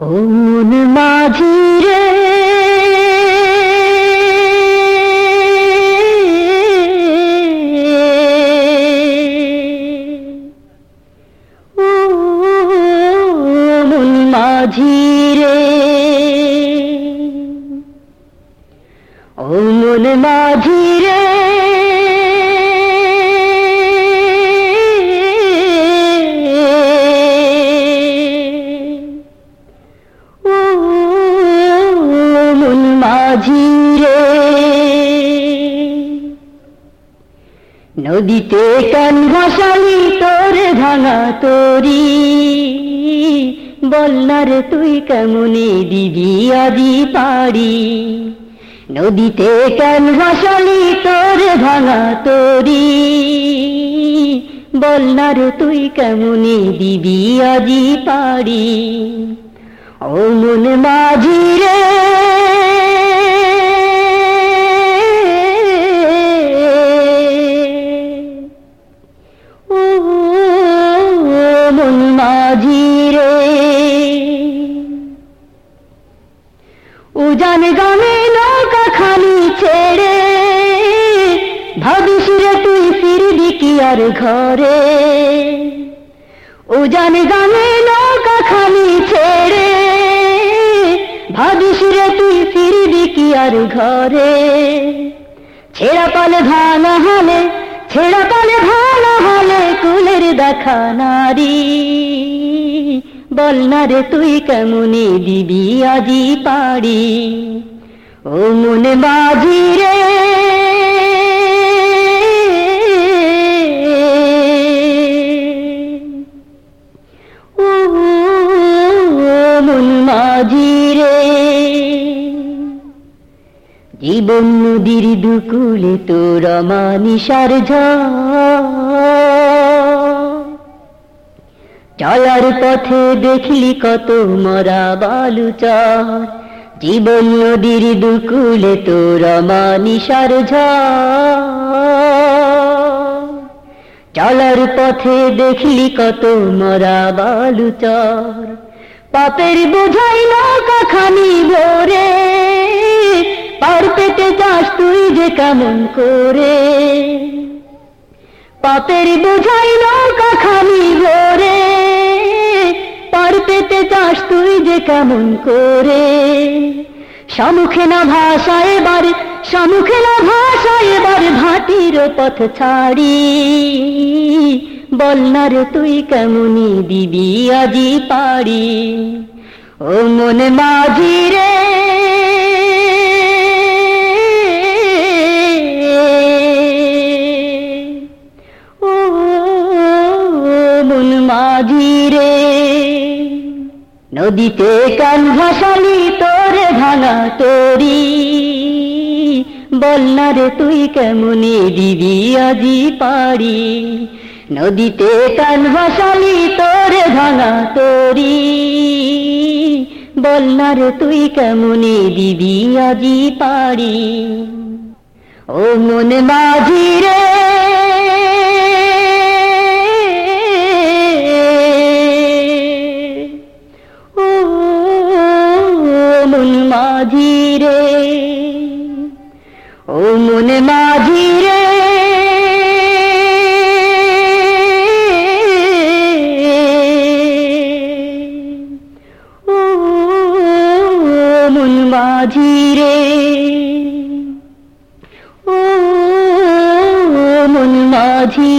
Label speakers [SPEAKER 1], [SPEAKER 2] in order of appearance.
[SPEAKER 1] মন মাঝি রে। মন মাঝি রে। ও মন মাঝি রে নদীতে কান ভাসালি তোর ভাঙা তোরি? বলনার তুই কেমনে দিবি আদি পারি নদীতে কান ভাসালি তোর ভাঙা তোরি? বলনার তুই কেমনে দিবি আজি পারি ও মন মাঝি রে আর ঘরে। উজান গামে নৌকা খালি ছেড়ে। ভাবিস রে তুই ফিরবি কি আর ঘরে। ছেড়া পালে ভাঙা হলে, ছেড়া পালে ভাঙা হলে কুলের দেখা নারী। বল না রে তুই কেমনে দিবি আজি পারি ও মনে বাজি রে। জীবন নদীর দুকুলে তোর মানিসার চলার পথে দেখলি কত মরা বালুচর। জীবন নদীর দুকুলে তোর মানিসার চলার পথে দেখলি কত মরা বালুচর। পাপের বোঝাই নৌকা খানি ভোরে পার পেতে চাস তুই যে কেমন করে। পাপের বোঝাই নৌকা খানি ভোরে। পার পেতে চাস তুই যে কেমন করে। সম্মুখে না ভাষা এবার সম্মুখে না ভাষা এবার ভাটির পথ ছাড়ি। বল না রে তুই কেমনি দিবি আজি পারি ও মনে মাঝি রে মন মাঝি রে নদীতে কান ভাসালি তোরে ভাঙা তোরি। বল না রে তুই কেমনে দিবি আজি পারি নদীতে কান ভাসালি তোরে ভাঙা তোরি। বল না রে তুই কেমনে দিবি আজি পারি ও মন মাঝি রে ওলে মাঝিরে রে। ও মন মাঝিরে ও মন মাঝি